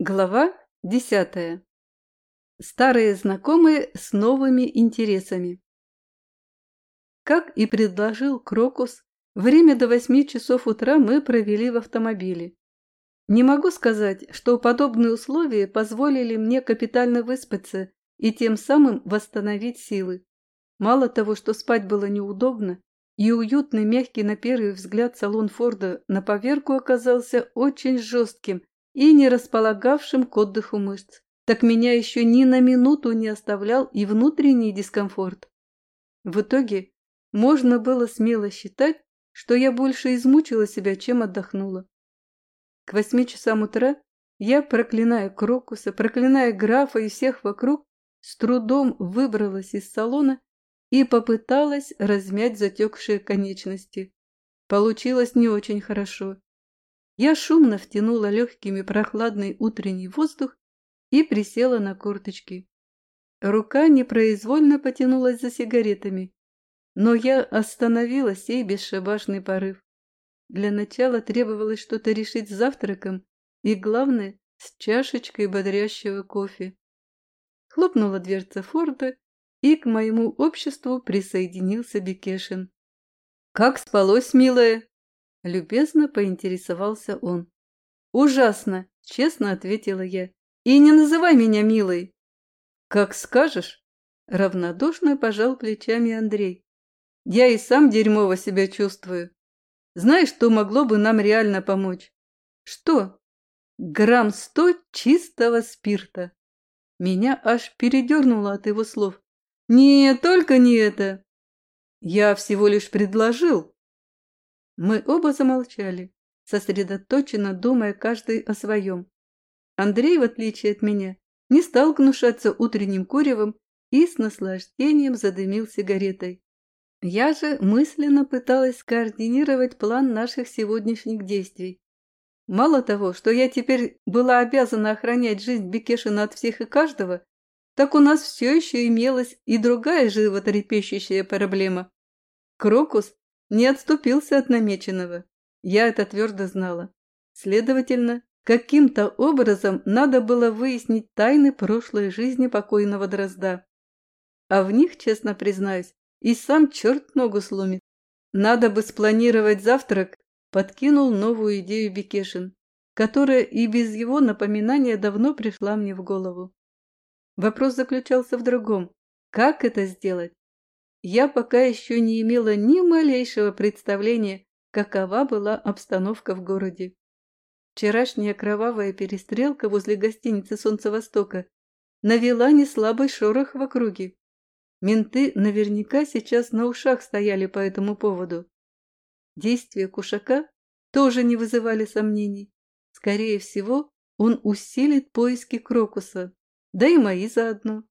Глава десятая. Старые знакомые с новыми интересами. Как и предложил Крокус, время до восьми часов утра мы провели в автомобиле. Не могу сказать, что подобные условия позволили мне капитально выспаться и тем самым восстановить силы. Мало того, что спать было неудобно, и уютный, мягкий на первый взгляд салон Форда на поверку оказался очень жестким и не располагавшим к отдыху мышц, так меня еще ни на минуту не оставлял и внутренний дискомфорт. В итоге можно было смело считать, что я больше измучила себя, чем отдохнула. К восьми часам утра я, проклиная Крокуса, проклиная графа и всех вокруг, с трудом выбралась из салона и попыталась размять затекшие конечности. Получилось не очень хорошо. Я шумно втянула легкими прохладный утренний воздух и присела на корточки. Рука непроизвольно потянулась за сигаретами, но я остановила сей бесшабашный порыв. Для начала требовалось что-то решить с завтраком и, главное, с чашечкой бодрящего кофе. Хлопнула дверца Форда, и к моему обществу присоединился Бекешин. «Как спалось, милая?» Любезно поинтересовался он. «Ужасно!» – честно ответила я. «И не называй меня милой!» «Как скажешь!» – равнодушно пожал плечами Андрей. «Я и сам дерьмово себя чувствую. Знаешь, что могло бы нам реально помочь?» «Что?» «Грамм сто чистого спирта!» Меня аж передернуло от его слов. «Не, только не это!» «Я всего лишь предложил», мы оба замолчали, сосредоточенно думая каждый о своем. Андрей, в отличие от меня, не стал гнушаться утренним куревом и с наслаждением задымил сигаретой. Я же мысленно пыталась скоординировать план наших сегодняшних действий. Мало того, что я теперь была обязана охранять жизнь Бекешина от всех и каждого, так у нас все еще имелась и другая животрепещущая проблема. Крокус не отступился от намеченного. Я это твердо знала. Следовательно, каким-то образом надо было выяснить тайны прошлой жизни покойного Дрозда. А в них, честно признаюсь, и сам черт ногу сломит. Надо бы спланировать завтрак, подкинул новую идею Бекешин, которая и без его напоминания давно пришла мне в голову. Вопрос заключался в другом. Как это сделать? Я пока еще не имела ни малейшего представления, какова была обстановка в городе. Вчерашняя кровавая перестрелка возле гостиницы «Солнце Востока» навела неслабый шорох в округе. Менты наверняка сейчас на ушах стояли по этому поводу. Действия Кушака тоже не вызывали сомнений. Скорее всего, он усилит поиски Крокуса, да и мои заодно.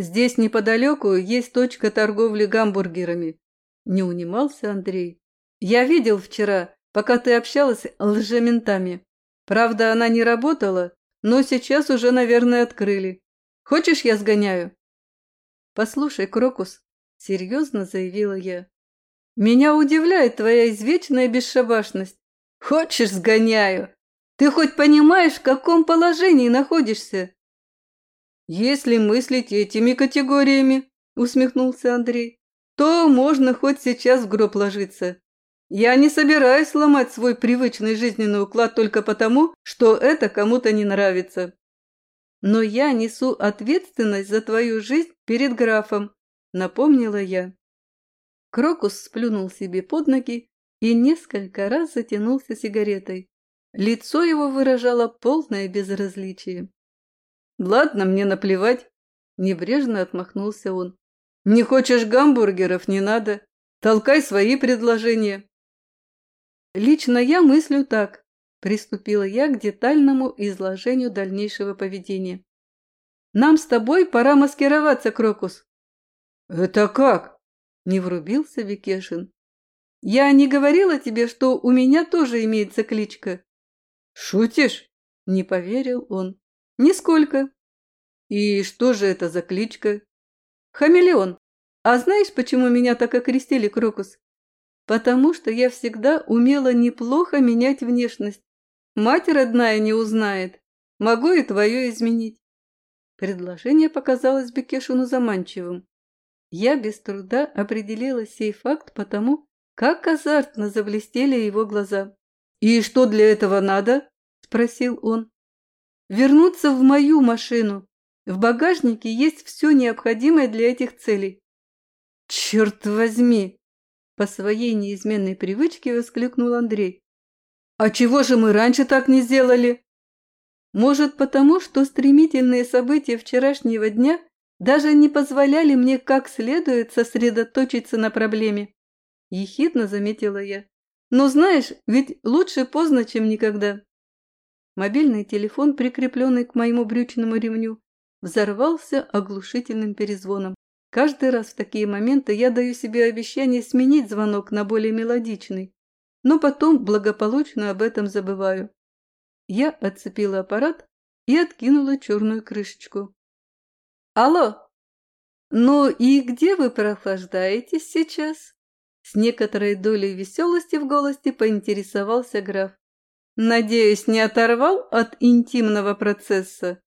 Здесь неподалеку есть точка торговли гамбургерами. Не унимался Андрей. Я видел вчера, пока ты общалась лжементами. Правда, она не работала, но сейчас уже, наверное, открыли. Хочешь, я сгоняю? Послушай, Крокус, серьезно заявила я. Меня удивляет твоя извечная бесшабашность. Хочешь, сгоняю? Ты хоть понимаешь, в каком положении находишься? «Если мыслить этими категориями», – усмехнулся Андрей, – «то можно хоть сейчас в гроб ложиться. Я не собираюсь ломать свой привычный жизненный уклад только потому, что это кому-то не нравится. Но я несу ответственность за твою жизнь перед графом», – напомнила я. Крокус сплюнул себе под ноги и несколько раз затянулся сигаретой. Лицо его выражало полное безразличие. «Ладно, мне наплевать», – небрежно отмахнулся он. «Не хочешь гамбургеров – не надо. Толкай свои предложения». «Лично я мыслю так», – приступила я к детальному изложению дальнейшего поведения. «Нам с тобой пора маскироваться, Крокус». «Это как?» – не врубился Викешин. «Я не говорила тебе, что у меня тоже имеется кличка?» «Шутишь?» – не поверил он. Нисколько. И что же это за кличка? Хамелеон. А знаешь, почему меня так окрестили Крокус? Потому что я всегда умела неплохо менять внешность. Мать родная не узнает. могу и твое изменить. Предложение показалось Бекешину заманчивым. Я без труда определила сей факт потому, как азартно заблестели его глаза. «И что для этого надо?» – спросил он. «Вернуться в мою машину. В багажнике есть все необходимое для этих целей». «Черт возьми!» – по своей неизменной привычке воскликнул Андрей. «А чего же мы раньше так не сделали?» «Может, потому, что стремительные события вчерашнего дня даже не позволяли мне как следует сосредоточиться на проблеме?» Ехидно заметила я. «Но знаешь, ведь лучше поздно, чем никогда». Мобильный телефон, прикрепленный к моему брючному ремню, взорвался оглушительным перезвоном. Каждый раз в такие моменты я даю себе обещание сменить звонок на более мелодичный, но потом благополучно об этом забываю. Я отцепила аппарат и откинула черную крышечку. «Алло! Ну и где вы прохлаждаетесь сейчас?» С некоторой долей веселости в голосе поинтересовался граф. «Надеюсь, не оторвал от интимного процесса?»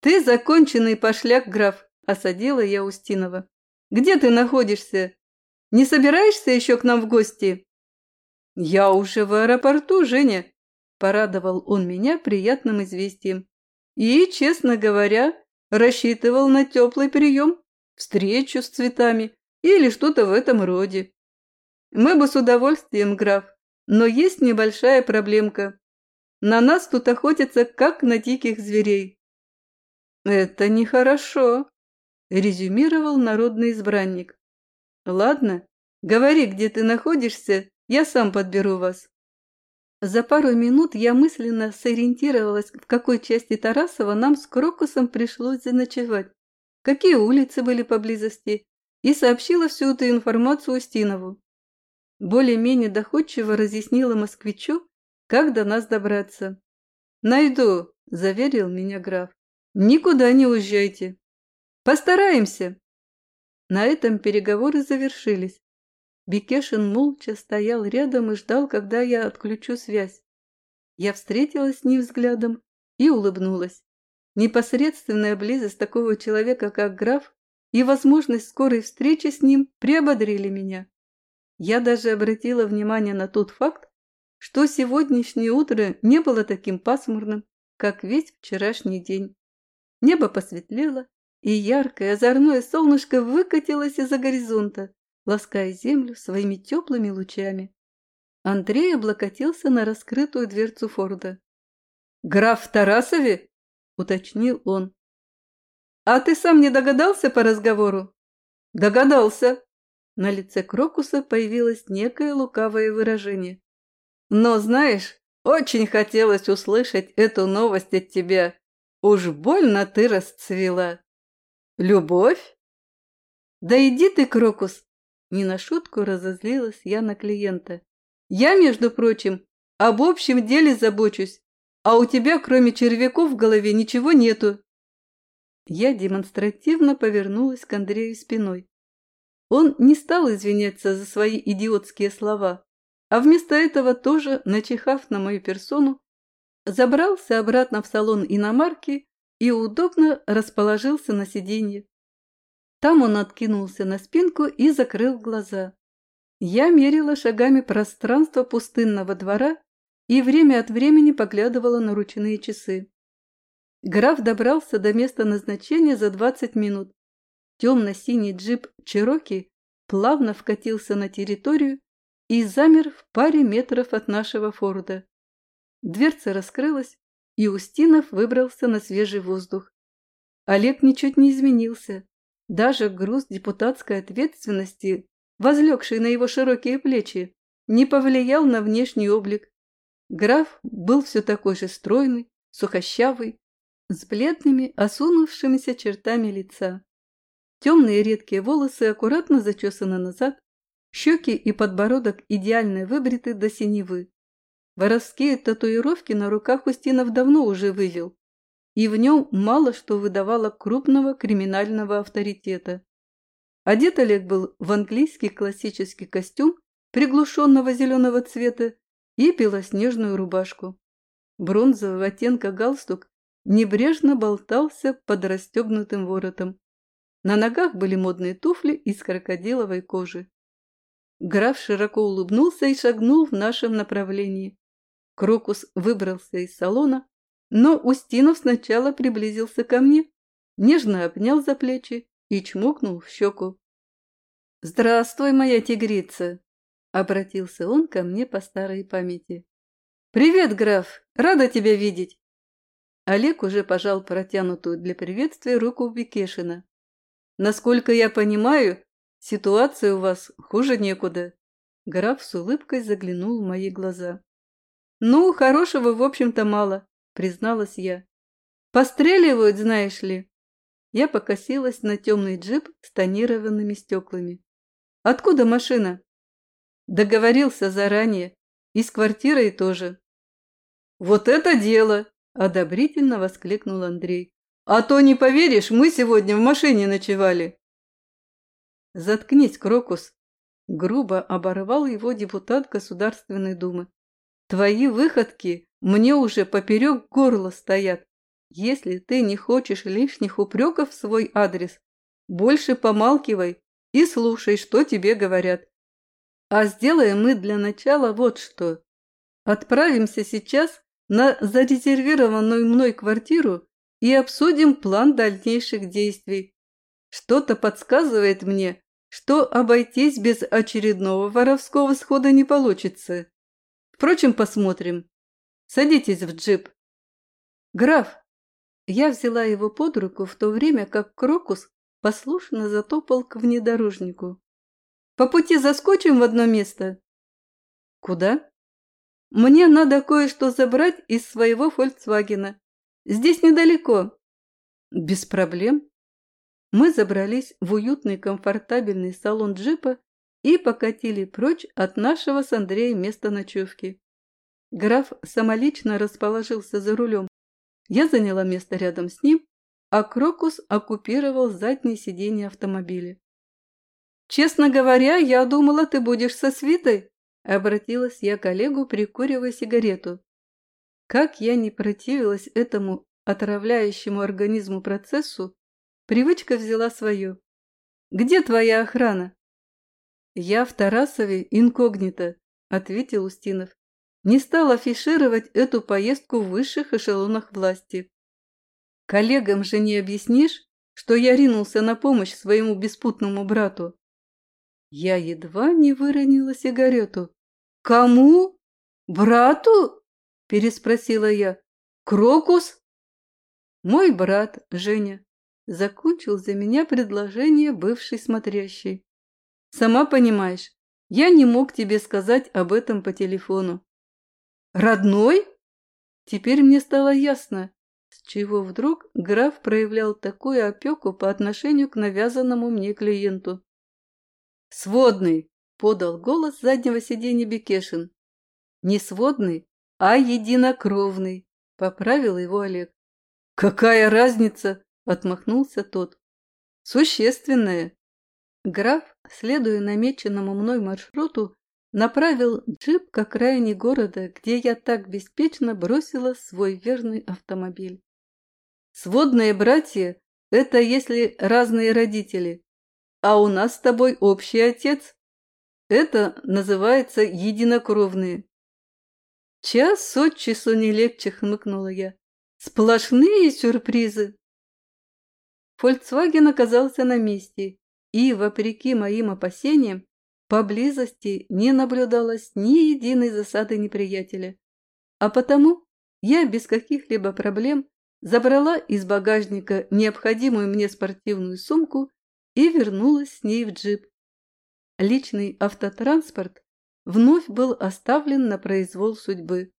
«Ты законченный пошляк, граф», – осадила я Устинова. «Где ты находишься? Не собираешься еще к нам в гости?» «Я уже в аэропорту, Женя», – порадовал он меня приятным известием. «И, честно говоря, рассчитывал на теплый прием, встречу с цветами или что-то в этом роде. Мы бы с удовольствием, граф, но есть небольшая проблемка. На нас тут охотятся, как на диких зверей». «Это нехорошо», – резюмировал народный избранник. «Ладно, говори, где ты находишься, я сам подберу вас. За пару минут я мысленно сориентировалась, в какой части Тарасова нам с Крокусом пришлось заночевать, какие улицы были поблизости, и сообщила всю эту информацию Устинову. Более-менее доходчиво разъяснила москвичу, как до нас добраться. «Найду», – заверил меня граф. «Никуда не уезжайте. Постараемся». На этом переговоры завершились. Бекешин молча стоял рядом и ждал, когда я отключу связь. Я встретилась с ним взглядом и улыбнулась. Непосредственная близость такого человека, как граф, и возможность скорой встречи с ним приободрили меня. Я даже обратила внимание на тот факт, что сегодняшнее утро не было таким пасмурным, как весь вчерашний день. Небо посветлело, и яркое озорное солнышко выкатилось из-за горизонта, лаская землю своими теплыми лучами. Андрей облокотился на раскрытую дверцу Форда. «Граф Тарасове?» – уточнил он. «А ты сам не догадался по разговору?» «Догадался». На лице Крокуса появилось некое лукавое выражение. «Но, знаешь, очень хотелось услышать эту новость от тебя. Уж больно ты расцвела». «Любовь?» «Да иди ты, Крокус, не на шутку разозлилась я на клиента. «Я, между прочим, об общем деле забочусь, а у тебя, кроме червяков в голове, ничего нету». Я демонстративно повернулась к Андрею спиной. Он не стал извиняться за свои идиотские слова, а вместо этого тоже, начихав на мою персону, забрался обратно в салон иномарки и удобно расположился на сиденье. Там он откинулся на спинку и закрыл глаза. Я мерила шагами пространство пустынного двора и время от времени поглядывала на ручные часы. Граф добрался до места назначения за 20 минут. Темно-синий джип «Чироки» плавно вкатился на территорию и замер в паре метров от нашего форда. Дверца раскрылась, и Устинов выбрался на свежий воздух. Олег ничуть не изменился. Даже груз депутатской ответственности, возлегший на его широкие плечи, не повлиял на внешний облик. Граф был все такой же стройный, сухощавый, с бледными, осунувшимися чертами лица. Темные редкие волосы аккуратно зачесаны назад, щеки и подбородок идеально выбриты до синевы. Воровские татуировки на руках Устинов давно уже вывел, и в нем мало что выдавало крупного криминального авторитета. Одет Олег был в английский классический костюм приглушенного зеленого цвета и белоснежную рубашку. Бронзового оттенка галстук небрежно болтался под расстегнутым воротом. На ногах были модные туфли из крокодиловой кожи. Граф широко улыбнулся и шагнул в нашем направлении. Крокус выбрался из салона, но Устинов сначала приблизился ко мне, нежно обнял за плечи и чмокнул в щеку. «Здравствуй, моя тигрица!» — обратился он ко мне по старой памяти. «Привет, граф! Рада тебя видеть!» Олег уже пожал протянутую для приветствия руку Бекешина. «Насколько я понимаю, ситуация у вас хуже некуда». Граф с улыбкой заглянул в мои глаза. «Ну, хорошего, в общем-то, мало», — призналась я. «Постреливают, знаешь ли». Я покосилась на темный джип с тонированными стеклами. «Откуда машина?» «Договорился заранее. И с квартирой тоже». «Вот это дело!» – одобрительно воскликнул Андрей. «А то, не поверишь, мы сегодня в машине ночевали». «Заткнись, Крокус!» – грубо оборвал его депутат Государственной Думы. Твои выходки мне уже поперек горла стоят. Если ты не хочешь лишних упреков в свой адрес, больше помалкивай и слушай, что тебе говорят. А сделаем мы для начала вот что. Отправимся сейчас на зарезервированную мной квартиру и обсудим план дальнейших действий. Что-то подсказывает мне, что обойтись без очередного воровского схода не получится. Впрочем, посмотрим. Садитесь в джип. Граф, я взяла его под руку в то время, как Крокус послушно затопал к внедорожнику. По пути заскочим в одно место. Куда? Мне надо кое-что забрать из своего «Фольксвагена». Здесь недалеко. Без проблем. Мы забрались в уютный комфортабельный салон джипа и покатили прочь от нашего с Андреем места ночевки. Граф самолично расположился за рулем. Я заняла место рядом с ним, а Крокус оккупировал заднее сиденье автомобиля. «Честно говоря, я думала, ты будешь со свитой», — обратилась я к коллегу, прикуривая сигарету. Как я не противилась этому отравляющему организму процессу, привычка взяла свое. «Где твоя охрана?» «Я в Тарасове инкогнито», – ответил Устинов. «Не стал афишировать эту поездку в высших эшелонах власти. Коллегам же не объяснишь, что я ринулся на помощь своему беспутному брату?» Я едва не выронила сигарету. «Кому? Брату?» – переспросила я. «Крокус?» Мой брат, Женя, закончил за меня предложение бывший смотрящий. Сама понимаешь, я не мог тебе сказать об этом по телефону. Родной? Теперь мне стало ясно, с чего вдруг граф проявлял такую опеку по отношению к навязанному мне клиенту. «Сводный!» – подал голос заднего сиденья Бекешин. «Не сводный, а единокровный», – поправил его Олег. «Какая разница?» – отмахнулся тот. «Существенная. Граф, следуя намеченному мной маршруту, направил джип к окраине города, где я так беспечно бросила свой верный автомобиль. Сводные братья – это если разные родители, а у нас с тобой общий отец. Это называется единокровные. Час от часу не легче, хмыкнула я. Сплошные сюрпризы. Фольксваген оказался на месте, и, вопреки моим опасениям, поблизости не наблюдалось ни единой засады неприятеля. А потому я без каких-либо проблем забрала из багажника необходимую мне спортивную сумку и вернулась с ней в джип. Личный автотранспорт вновь был оставлен на произвол судьбы,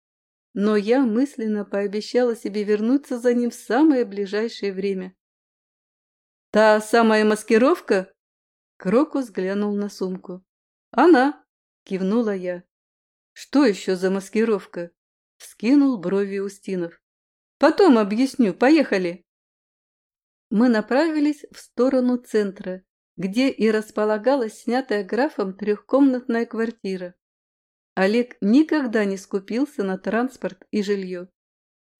но я мысленно пообещала себе вернуться за ним в самое ближайшее время. «Та самая маскировка, Крокус глянул на сумку. «Она!» – кивнула я. «Что еще за маскировка?» – вскинул брови Устинов. «Потом объясню. Поехали!» Мы направились в сторону центра, где и располагалась снятая графом трехкомнатная квартира. Олег никогда не скупился на транспорт и жилье.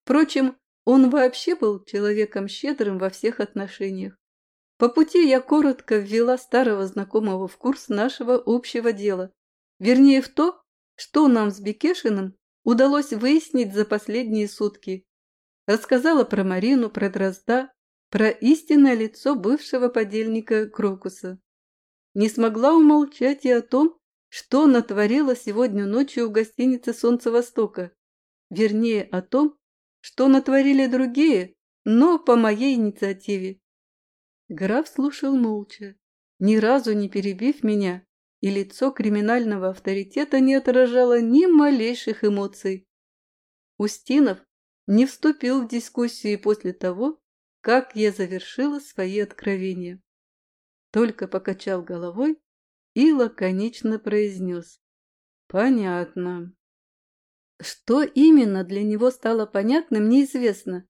Впрочем, Он вообще был человеком щедрым во всех отношениях. По пути я коротко ввела старого знакомого в курс нашего общего дела, вернее в то, что нам с Бекешиным удалось выяснить за последние сутки. Рассказала про Марину, про Дрозда, про истинное лицо бывшего подельника Крокуса. Не смогла умолчать и о том, что натворила сегодня ночью в гостинице «Солнце Востока». Вернее, о том, что натворили другие, но по моей инициативе. Граф слушал молча, ни разу не перебив меня, и лицо криминального авторитета не отражало ни малейших эмоций. Устинов не вступил в дискуссию после того, как я завершила свои откровения. Только покачал головой и лаконично произнес. «Понятно». Что именно для него стало понятным, неизвестно.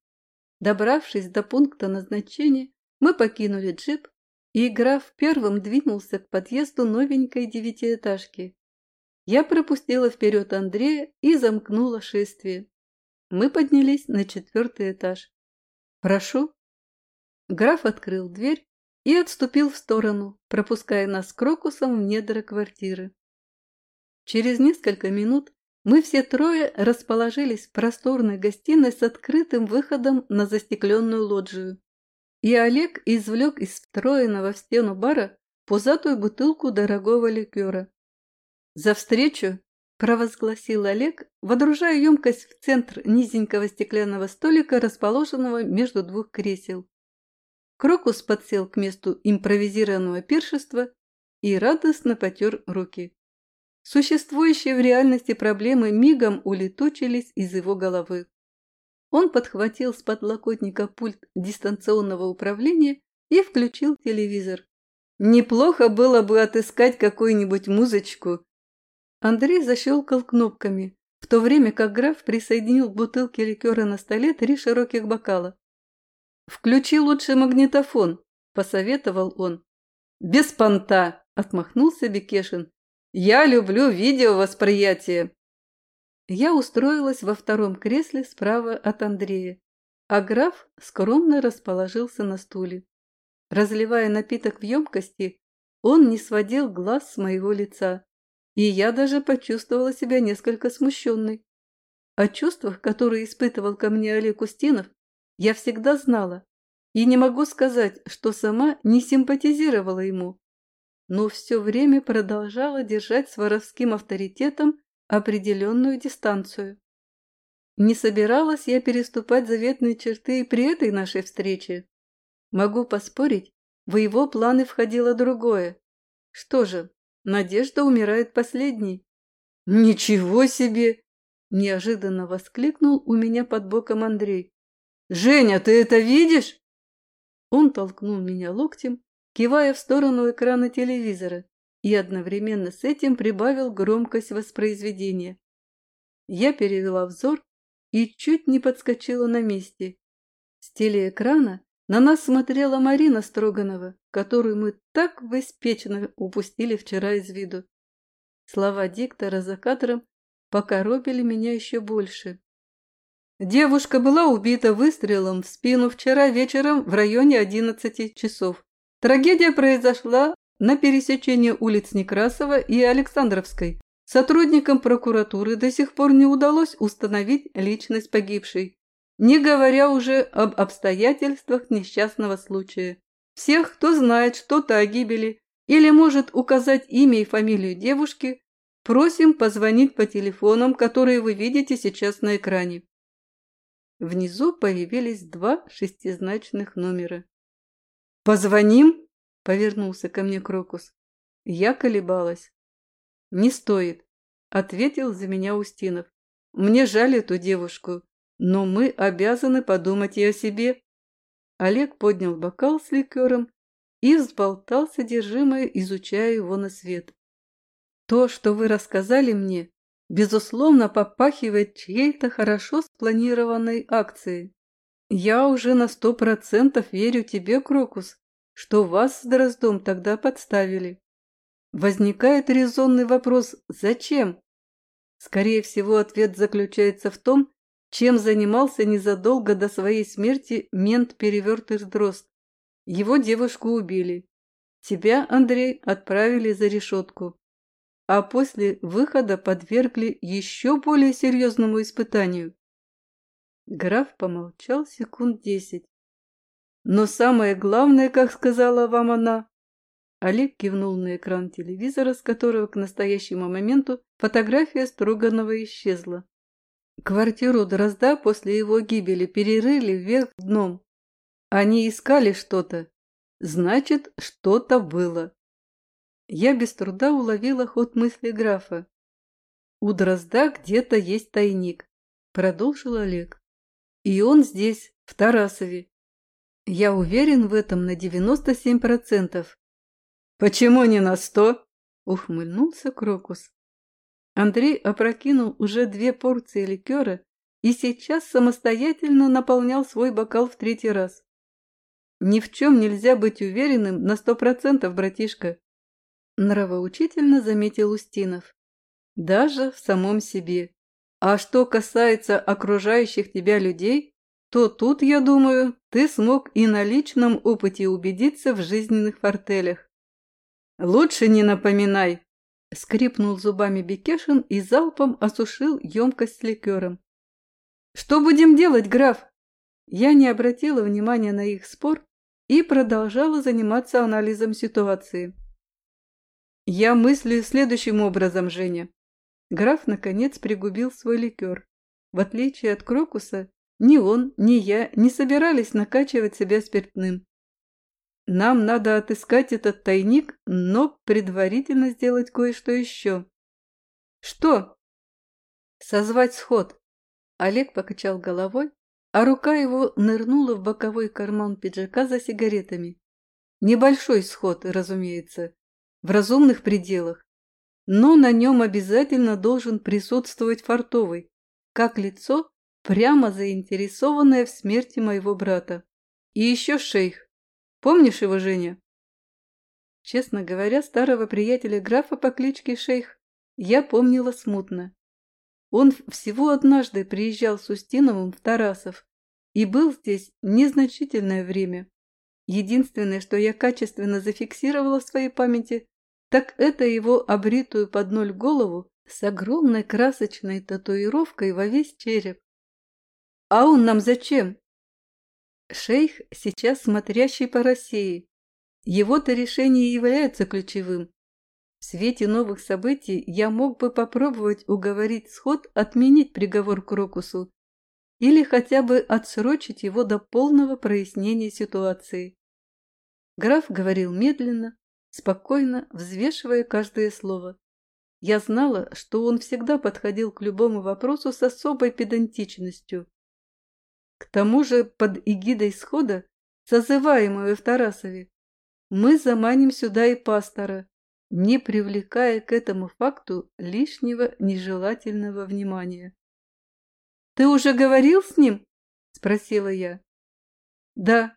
Добравшись до пункта назначения, мы покинули джип, и граф первым двинулся к подъезду новенькой девятиэтажки. Я пропустила вперед Андрея и замкнула шествие. Мы поднялись на четвертый этаж. «Прошу». Граф открыл дверь и отступил в сторону, пропуская нас с Крокусом в недра квартиры. Через несколько минут мы все трое расположились в просторной гостиной с открытым выходом на застекленную лоджию. И Олег извлек из встроенного в стену бара пузатую бутылку дорогого ликера. «За встречу!» – провозгласил Олег, водружая емкость в центр низенького стеклянного столика, расположенного между двух кресел. Крокус подсел к месту импровизированного пиршества и радостно потер руки. Существующие в реальности проблемы мигом улетучились из его головы. Он подхватил с подлокотника пульт дистанционного управления и включил телевизор. Неплохо было бы отыскать какую-нибудь музычку. Андрей защелкал кнопками, в то время как граф присоединил к бутылке ликера на столе три широких бокала. «Включи лучше магнитофон», – посоветовал он. «Без понта», – отмахнулся Бекешин. «Я люблю видеовосприятие». Я устроилась во втором кресле справа от Андрея, а граф скромно расположился на стуле. Разливая напиток в емкости, он не сводил глаз с моего лица, и я даже почувствовала себя несколько смущенной. О чувствах, которые испытывал ко мне Олег Устинов, я всегда знала, и не могу сказать, что сама не симпатизировала ему, но все время продолжала держать с воровским авторитетом определенную дистанцию. Не собиралась я переступать заветные черты и при этой нашей встрече. Могу поспорить, в его планы входило другое. Что же, надежда умирает последней. «Ничего себе!» – неожиданно воскликнул у меня под боком Андрей. «Женя, ты это видишь?» Он толкнул меня локтем, кивая в сторону экрана телевизора, и одновременно с этим прибавил громкость воспроизведения. Я перевела взор и чуть не подскочила на месте. С телеэкрана на нас смотрела Марина Строганова, которую мы так беспечно упустили вчера из виду. Слова диктора за кадром покоробили меня еще больше. Девушка была убита выстрелом в спину вчера вечером в районе 11 часов. Трагедия произошла на пересечении улиц Некрасова и Александровской. Сотрудникам прокуратуры до сих пор не удалось установить личность погибшей, не говоря уже об обстоятельствах несчастного случая. Всех, кто знает что-то о гибели или может указать имя и фамилию девушки, просим позвонить по телефонам, которые вы видите сейчас на экране. Внизу появились два шестизначных номера. «Позвоним?» – повернулся ко мне Крокус. Я колебалась. «Не стоит», – ответил за меня Устинов. «Мне жаль эту девушку, но мы обязаны подумать и о себе». Олег поднял бокал с ликером и взболтал содержимое, изучая его на свет. «То, что вы рассказали мне, безусловно, попахивает чьей-то хорошо спланированной акцией. Я уже на сто процентов верю тебе, Крокус, что вас с Дроздом тогда подставили. Возникает резонный вопрос «Зачем?». Скорее всего, ответ заключается в том, чем занимался незадолго до своей смерти мент-перевертыш Дрозд. Его девушку убили. Тебя, Андрей, отправили за решетку. А после выхода подвергли еще более серьезному испытанию. Граф помолчал секунд десять. Но самое главное, как сказала вам она, Олег кивнул на экран телевизора, с которого к настоящему моменту фотография Строганова исчезла. Квартиру Дрозда после его гибели перерыли вверх дном. Они искали что-то. Значит, что-то было. Я без труда уловила ход мысли графа. «У Дрозда где-то есть тайник», — продолжил Олег. «И он здесь, в Тарасове. Я уверен в этом на 97%. «Почему не на сто?» — ухмыльнулся Крокус. Андрей опрокинул уже две порции ликера и сейчас самостоятельно наполнял свой бокал в третий раз. «Ни в чем нельзя быть уверенным на сто процентов, братишка», — нравоучительно заметил Устинов. «Даже в самом себе. А что касается окружающих тебя людей, то тут, я думаю, ты смог и на личном опыте убедиться в жизненных фортелях. «Лучше не напоминай!» — скрипнул зубами Бекешин и залпом осушил емкость с ликером. «Что будем делать, граф?» Я не обратила внимания на их спор и продолжала заниматься анализом ситуации. «Я мыслю следующим образом, Женя». Граф, наконец, пригубил свой ликер. В отличие от Крокуса, ни он, ни я не собирались накачивать себя спиртным. Нам надо отыскать этот тайник, но предварительно сделать кое-что еще. Что? Созвать сход. Олег покачал головой, а рука его нырнула в боковой карман пиджака за сигаретами. Небольшой сход, разумеется, в разумных пределах, но на нем обязательно должен присутствовать фартовый, как лицо, прямо заинтересованное в смерти моего брата. И еще шейх. Помнишь его, Женя?» Честно говоря, старого приятеля графа по кличке Шейх я помнила смутно. Он всего однажды приезжал с Устиновым в Тарасов и был здесь незначительное время. Единственное, что я качественно зафиксировала в своей памяти, так это его обритую под ноль голову с огромной красочной татуировкой во весь череп. «А он нам зачем?» Шейх сейчас смотрящий по России. Его-то решение является ключевым. В свете новых событий я мог бы попробовать уговорить сход отменить приговор Крокусу или хотя бы отсрочить его до полного прояснения ситуации. Граф говорил медленно, спокойно, взвешивая каждое слово. Я знала, что он всегда подходил к любому вопросу с особой педантичностью. К тому же под эгидой схода, созываемого в Тарасове, мы заманим сюда и пастора, не привлекая к этому факту лишнего нежелательного внимания. «Ты уже говорил с ним?» – спросила я. «Да,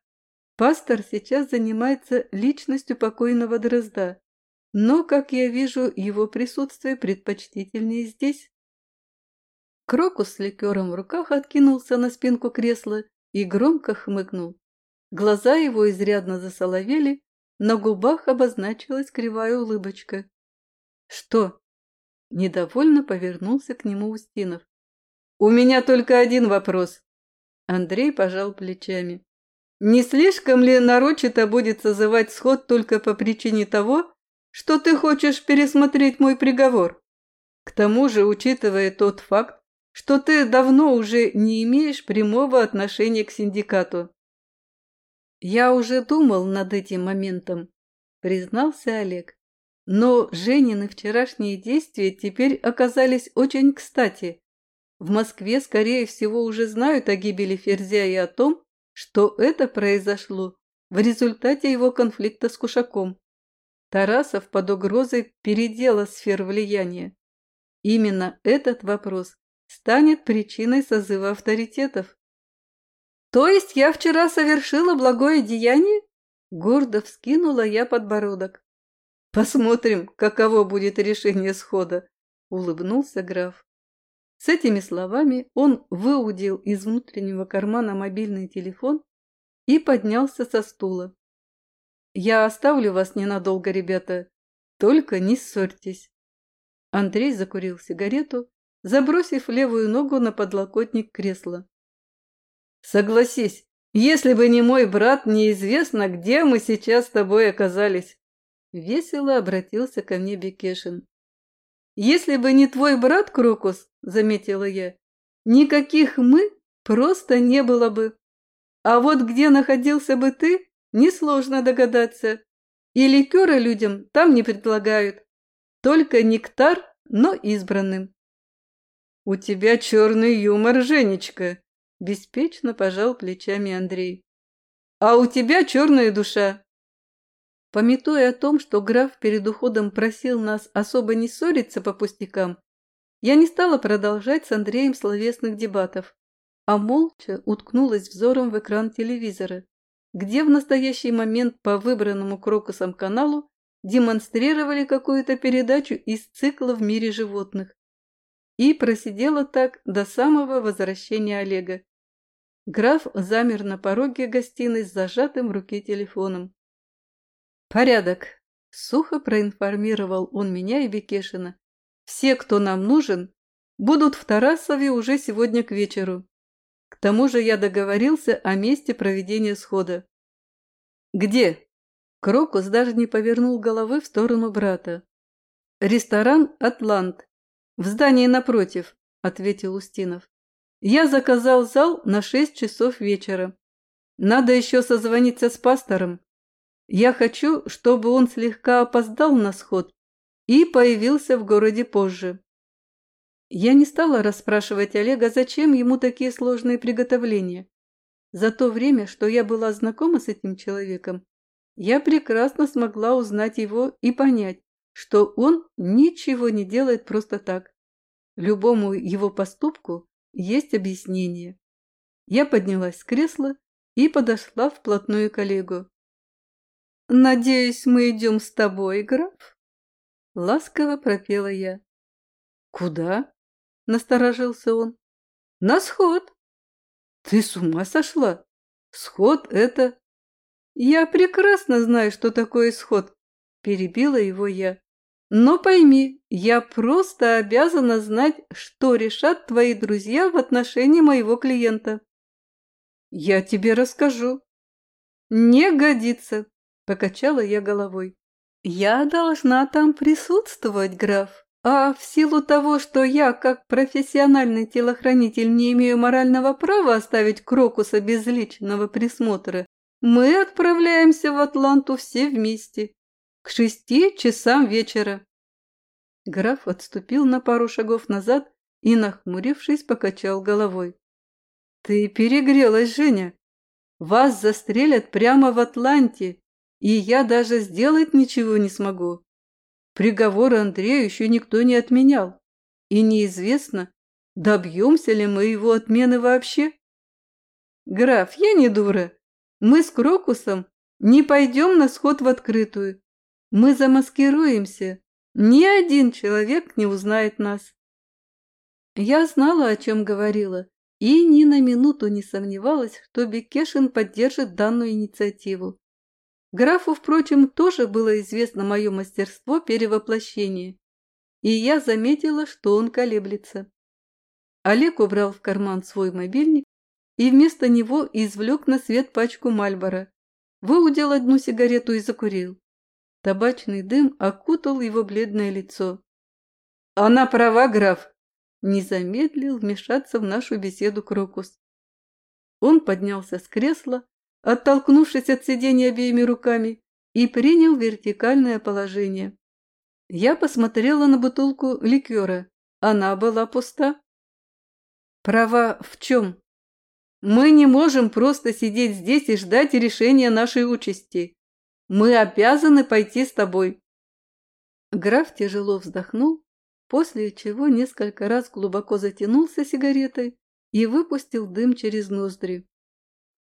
пастор сейчас занимается личностью покойного Дрозда, но, как я вижу, его присутствие предпочтительнее здесь». Крокус с ликером в руках откинулся на спинку кресла и громко хмыкнул. Глаза его изрядно засоловели, на губах обозначилась кривая улыбочка. «Что?» – недовольно повернулся к нему Устинов. «У меня только один вопрос». Андрей пожал плечами. «Не слишком ли нарочито будет созывать сход только по причине того, что ты хочешь пересмотреть мой приговор? К тому же, учитывая тот факт, что ты давно уже не имеешь прямого отношения к синдикату. Я уже думал над этим моментом, признался Олег. Но Женины вчерашние действия теперь оказались очень кстати. В Москве, скорее всего, уже знают о гибели Ферзя и о том, что это произошло в результате его конфликта с Кушаком. Тарасов под угрозой передела сфер влияния. Именно этот вопрос станет причиной созыва авторитетов. То есть я вчера совершила благое деяние? Гордо вскинула я подбородок. Посмотрим, каково будет решение схода, улыбнулся граф. С этими словами он выудил из внутреннего кармана мобильный телефон и поднялся со стула. «Я оставлю вас ненадолго, ребята, только не ссорьтесь». Андрей закурил сигарету, забросив левую ногу на подлокотник кресла. «Согласись, если бы не мой брат, неизвестно, где мы сейчас с тобой оказались!» Весело обратился ко мне Бекешин. «Если бы не твой брат, Крокус, — заметила я, — никаких мы просто не было бы. А вот где находился бы ты, несложно догадаться. И ликеры людям там не предлагают. Только нектар, но избранным». «У тебя черный юмор, Женечка!» — беспечно пожал плечами Андрей. «А у тебя черная душа!» Пометуя о том, что граф перед уходом просил нас особо не ссориться по пустякам, я не стала продолжать с Андреем словесных дебатов, а молча уткнулась взором в экран телевизора, где в настоящий момент по выбранному крокусам каналу демонстрировали какую-то передачу из цикла «В мире животных». И просидела так до самого возвращения Олега. Граф замер на пороге гостиной с зажатым в руке телефоном. «Порядок!» – сухо проинформировал он меня и Бекешина. «Все, кто нам нужен, будут в Тарасове уже сегодня к вечеру. К тому же я договорился о месте проведения схода». «Где?» Крокус даже не повернул головы в сторону брата. «Ресторан «Атлант». В здании напротив», – ответил Устинов. «Я заказал зал на шесть часов вечера. Надо еще созвониться с пастором. Я хочу, чтобы он слегка опоздал на сход и появился в городе позже. Я не стала расспрашивать Олега, зачем ему такие сложные приготовления. За то время, что я была знакома с этим человеком, я прекрасно смогла узнать его и понять, что он ничего не делает просто так. Любому его поступку есть объяснение. Я поднялась с кресла и подошла вплотную к Олегу. «Надеюсь, мы идем с тобой, граф?» Ласково пропела я. «Куда?» – насторожился он. «На сход». «Ты с ума сошла? Сход – это...» «Я прекрасно знаю, что такое сход», – перебила его я. «Но пойми, я просто обязана знать, что решат твои друзья в отношении моего клиента». «Я тебе расскажу». «Не годится. Покачала я головой. Я должна там присутствовать, граф. А в силу того, что я, как профессиональный телохранитель, не имею морального права оставить Крокуса без личного присмотра, мы отправляемся в Атланту все вместе. К шести часам вечера. Граф отступил на пару шагов назад и, нахмурившись, покачал головой. «Ты перегрелась, Женя. Вас застрелят прямо в Атланте, и я даже сделать ничего не смогу. Приговор Андрею еще никто не отменял, и неизвестно, добьемся ли мы его отмены вообще. Граф, я не дура. Мы с Крокусом не пойдем на сход в открытую. Мы замаскируемся. Ни один человек не узнает нас. Я знала, о чем говорила, и ни на минуту не сомневалась, что Бекешин поддержит данную инициативу. Графу, впрочем, тоже было известно мое мастерство перевоплощения, и я заметила, что он колеблется. Олег убрал в карман свой мобильник и вместо него извлек на свет пачку Мальбора, выудил одну сигарету и закурил. Табачный дым окутал его бледное лицо. «Она права, граф!» Не замедлил вмешаться в нашу беседу Крокус. Он поднялся с кресла, оттолкнувшись от сиденья обеими руками, и принял вертикальное положение. Я посмотрела на бутылку ликера. Она была пуста. Права в чем? Мы не можем просто сидеть здесь и ждать решения нашей участи. Мы обязаны пойти с тобой. Граф тяжело вздохнул, после чего несколько раз глубоко затянулся сигаретой и выпустил дым через ноздри.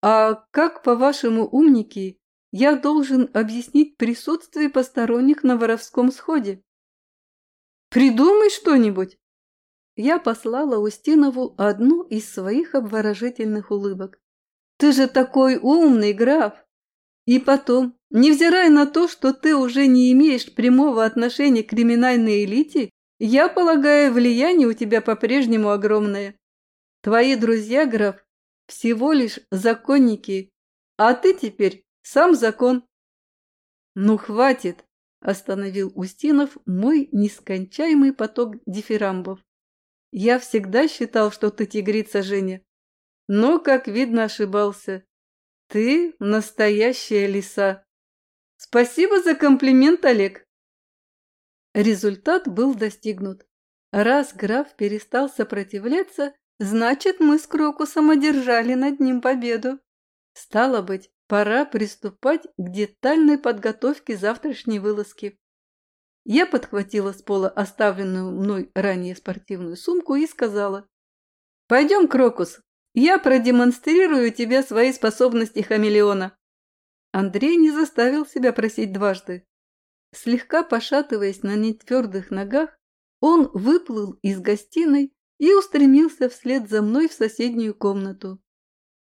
А как, по-вашему, умники, я должен объяснить присутствие посторонних на воровском сходе? Придумай что-нибудь. я послала Устинову одну из своих обворожительных улыбок. «Ты же такой умный, граф! И потом, невзирая на то, что ты уже не имеешь прямого отношения к криминальной элите, я полагаю, влияние у тебя по-прежнему огромное. Твои друзья, граф, всего лишь законники, а ты теперь сам закон». «Ну, хватит!» – остановил Устинов мой нескончаемый поток дифирамбов. Я всегда считал, что ты тигрица, Женя. Но, как видно, ошибался. Ты настоящая лиса. Спасибо за комплимент, Олег. Результат был достигнут. Раз граф перестал сопротивляться, значит, мы с Крокусом одержали над ним победу. Стало быть, пора приступать к детальной подготовке завтрашней вылазки. Я подхватила с пола оставленную мной ранее спортивную сумку и сказала. «Пойдем, Крокус, я продемонстрирую тебе свои способности хамелеона». Андрей не заставил себя просить дважды. Слегка пошатываясь на нетвердых ногах, он выплыл из гостиной и устремился вслед за мной в соседнюю комнату.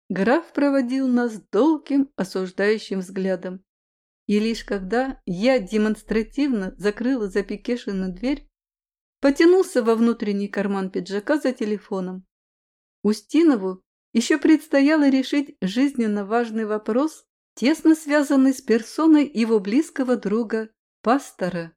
Граф проводил нас долгим осуждающим взглядом. И лишь когда я демонстративно закрыла за Пикешина дверь, потянулся во внутренний карман пиджака за телефоном. Устинову еще предстояло решить жизненно важный вопрос, тесно связанный с персоной его близкого друга, пастора.